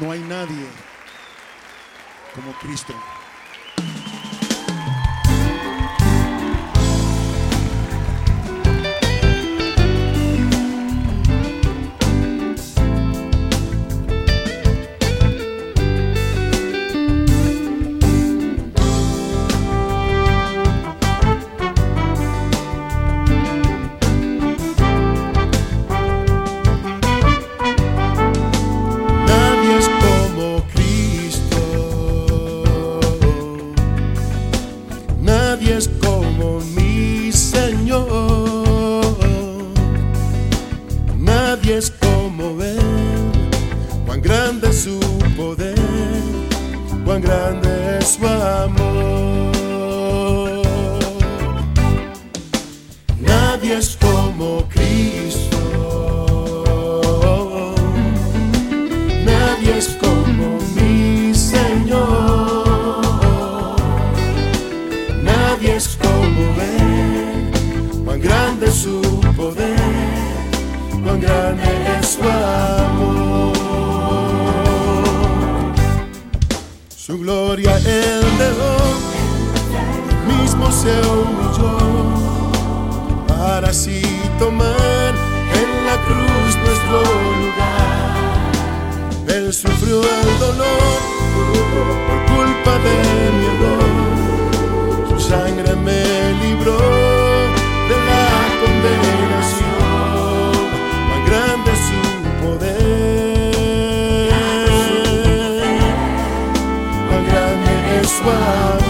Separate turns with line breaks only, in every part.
No hay nadie como Cristo. Nadie es como mi Señor. Nadie es como Él. Cuán grande es su poder. Cuán grande es su amor. Nadie es Cuán grande es amor. Su gloria Él dejó. Mismo se humilló para así tomar en la cruz nuestro lugar. Él sufrió el dolor por culpa de grande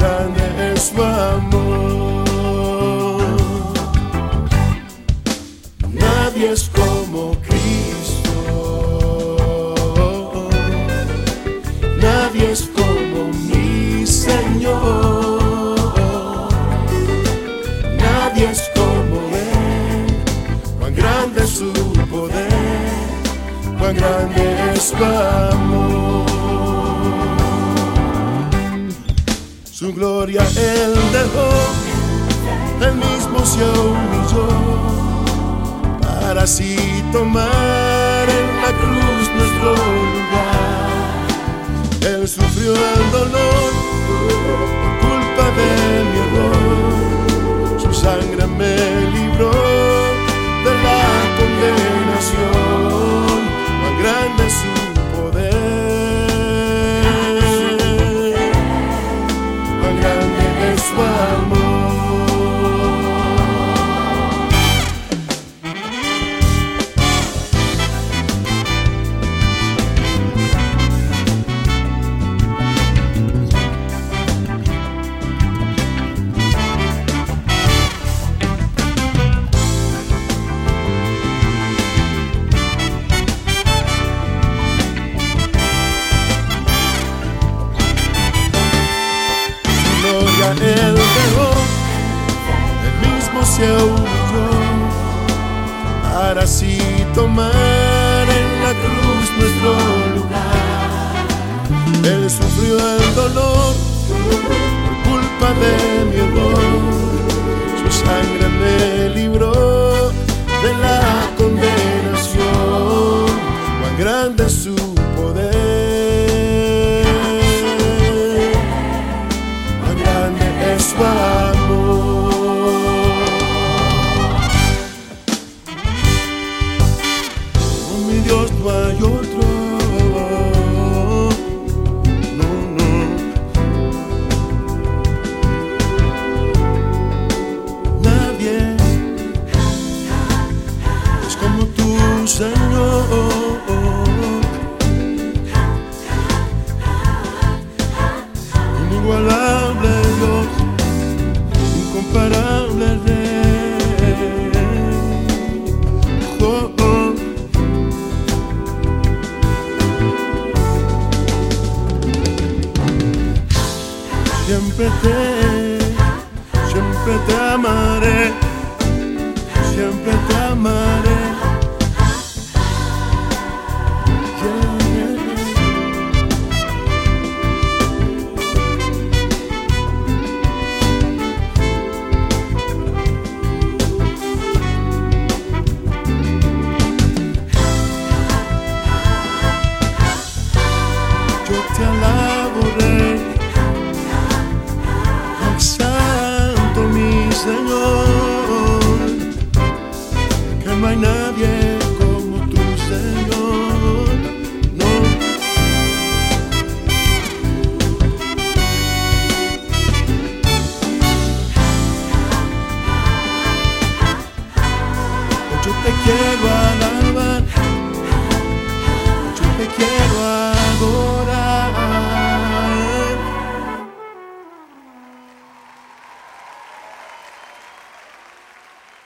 grande es su amor. Nadie es como Cristo. Nadie es como mi Señor. Nadie es como Él. Cuán grande es su poder. Cuán grande es su amor. Su gloria Él dejó. Él mismo se humilló para así tomar en la cruz nuestro lugar. Él sufrió el dolor por culpa de mi error. Su sangre me grande es su amor. Así tomar en la cruz nuestro lugar. Él sufrió el dolor por culpa de mi error. Su sangre siempre te, siempre te amaré, siempre te amaré.